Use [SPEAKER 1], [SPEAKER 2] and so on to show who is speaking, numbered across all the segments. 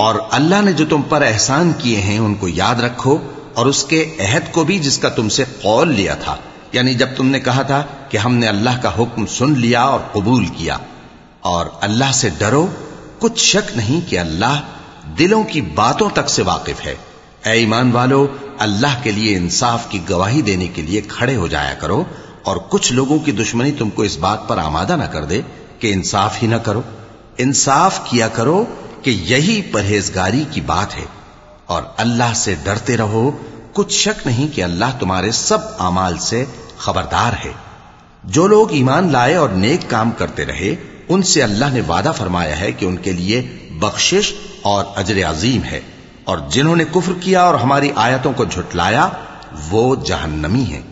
[SPEAKER 1] और अल्लाह ने जो तुम पर एहसान किए हैं, उनको याद रखो और उसके अहद को भी जिसका तुमसे कौल लिया था। यानी जब तुमने कहा था कि हमने अल्लाह का हुक्म सुन लिया और कबूल किया, और अल्लाह से डरो, कुछ शक नहीं कि अल्लाह दिलों की बातों तक से वाकिफ है। ए ईमान वालो, अल्लाह के लिए इंसाफ की गवाही देने के लिए खड़े हो जाया करो, और कुछ लोगों की दुश्मनी तुमको इस बात पर आमादा ना कर दे कि इंसाफ ही ना करो। इंसाफ किया करो कि यही परहेजगारी की बात है और अल्लाह से डरते रहो। कुछ शक नहीं कि अल्लाह तुम्हारे सब अमाल से खबरदार है। जो लोग ईमान लाए और नेक काम करते रहे, उनसे अल्लाह ने वादा फरमाया है कि उनके लिए बख्शिश और अजर अजीम है। और जिन्होंने कुफ्र किया और हमारी आयतों को झुटलाया, वो जहन्नमी है।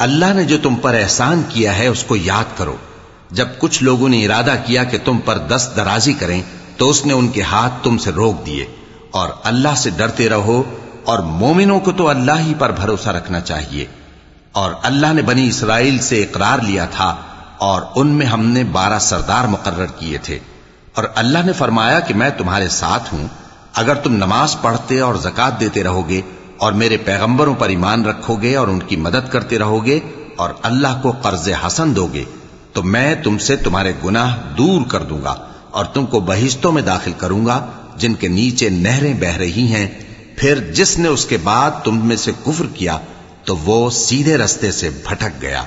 [SPEAKER 1] अल्लाह ने जो तुम पर एहसान किया है उसको याद करो जब कुछ लोगों ने इरादा किया कि तुम पर दस्त दराजी करें तो उसने उनके हाथ तुमसे रोक दिए और अल्लाह से डरते रहो और मोमिनों को तो अल्लाह ही पर भरोसा रखना चाहिए। और अल्लाह ने बनी इसराइल से इकरार लिया था और उनमें हमने बारह सरदार मुकर्र किए थे। और अल्लाह ने फरमाया कि मैं तुम्हारे साथ हूँ। अगर तुम नमाज़ पढ़ते और जक़ात देते रहोगे और मेरे पैगंबरों पर ईमान रखोगे और उनकी मदद करते रहोगे और अल्लाह को कर्ज हसन दोगे तो मैं तुमसे तुम्हारे गुनाह दूर कर दूँगा और तुमको बहिश्तों में दाखिल करूँगा, जिनके नीचे नहरें बह रही हैं फिर जिसने उसके बाद तुम में से कुफर किया तो वो सीधे रस्ते से भटक गया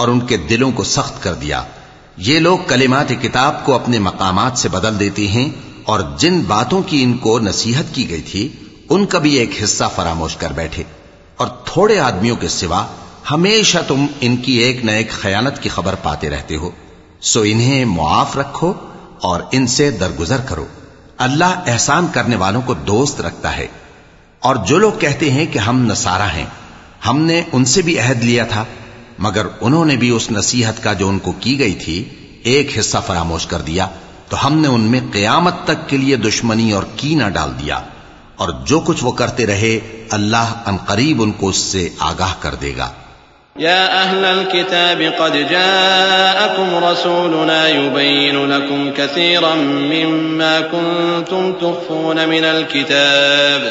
[SPEAKER 1] और उनके दिलों को सख्त कर दिया। ये लोग कलिमात किताब को अपने मकामात से बदल देते हैं और जिन बातों की इनको नसीहत की गई थी उनका भी एक हिस्सा फरामोश कर बैठे। और थोड़े आदमियों के सिवा हमेशा तुम इनकी एक न एक खयानत की खबर पाते रहते हो। सो इन्हें मुआफ रखो और इनसे दरगुजर करो। अल्लाह एहसान करने वालों को दोस्त रखता है। और जो लोग कहते हैं कि हम नसारा हैं, हमने उनसे भी अहद लिया था। मगर उन्होंने भी उस नसीहत का जो उनको की गई थी, एक हिस्सा फरामोश कर दिया तो हमने उनमें कयामत तक के लिए दुश्मनी और कीना डाल दिया। और जो कुछ वो करते रहे, अल्लाह अनकरीब उनको उससे आगाह कर देगा।
[SPEAKER 2] या अहलल किताब कद जाअकुम रसूलुना युबय्यिनु लकुम कसीरम मिम्मा कुंतुम तुख्फून मिनल किताब।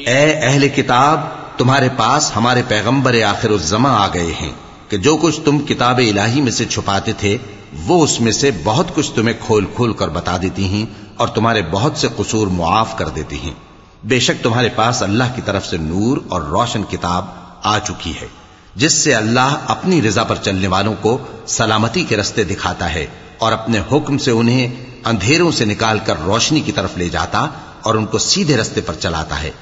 [SPEAKER 1] ए अहले किताब, तुम्हारे पास हमारे पैगंबर आखिर जमा आ गए हैं कि जो कुछ तुम किताब इलाही में से छुपाते थे, वो उसमें से बहुत कुछ तुम्हें खोल खोल कर बता देती हैं और तुम्हारे बहुत से कसूर मुआफ कर देती हैं। बेशक तुम्हारे पास अल्लाह की तरफ़ से नूर और रोशन किताब आ चुकी है, जिससे अल्लाह अपनी रजा पर चलने वालों को सलामती के रस्ते दिखाता है और अपने हुक्म से उन्हें अंधेरों से निकालकर रोशनी की तरफ़ ले जाता और उनको सीधे रस्ते पर चलाता है।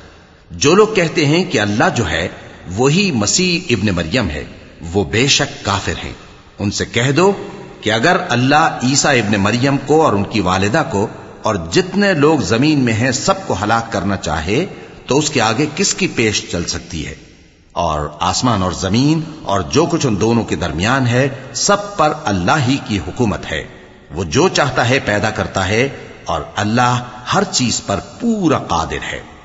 [SPEAKER 1] जो लोग कहते हैं कि अल्लाह जो है, वही मसीह इब्न मरियम है। वो बेशक काफिर हैं। उनसे कह दो कि अगर अल्लाह ईसा इब्न मरियम को और उनकी वालिदा को और जितने लोग ज़मीन में हैं, सबको हलाक करना चाहे तो उसके आगे किसकी पेश चल सकती है? और आसमान और ज़मीन और जो कुछ उन दोनों के दरमियान है, सब पर अल्लाह ही की हुकूमत है। वो जो चाहता है, पैदा करता है और अल्लाह हर चीज़ पर पूरा कादिर है।